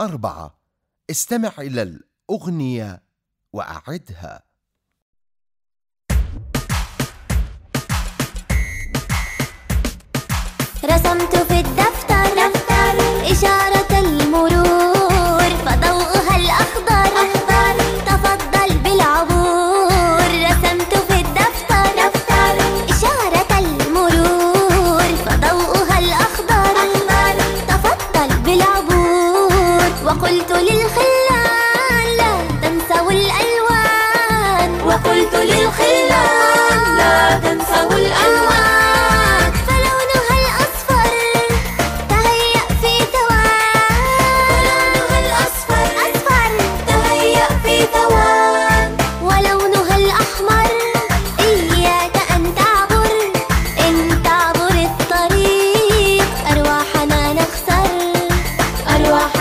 أربعة. استمع إلى الأغنية وأعدها. رسمت في الدفتر وقلت للخلان لا تنسوا الألوان. وقلت للخلان لا تنسوا الألوان. فلونها الأصفر تهيأ في ثوان ولونها الأصفر أصفر تهيأ في ثوان ولونها الأحمر إياك أن تعبر. إن تعبر الطريق أرواحنا نخسر. أرواحنا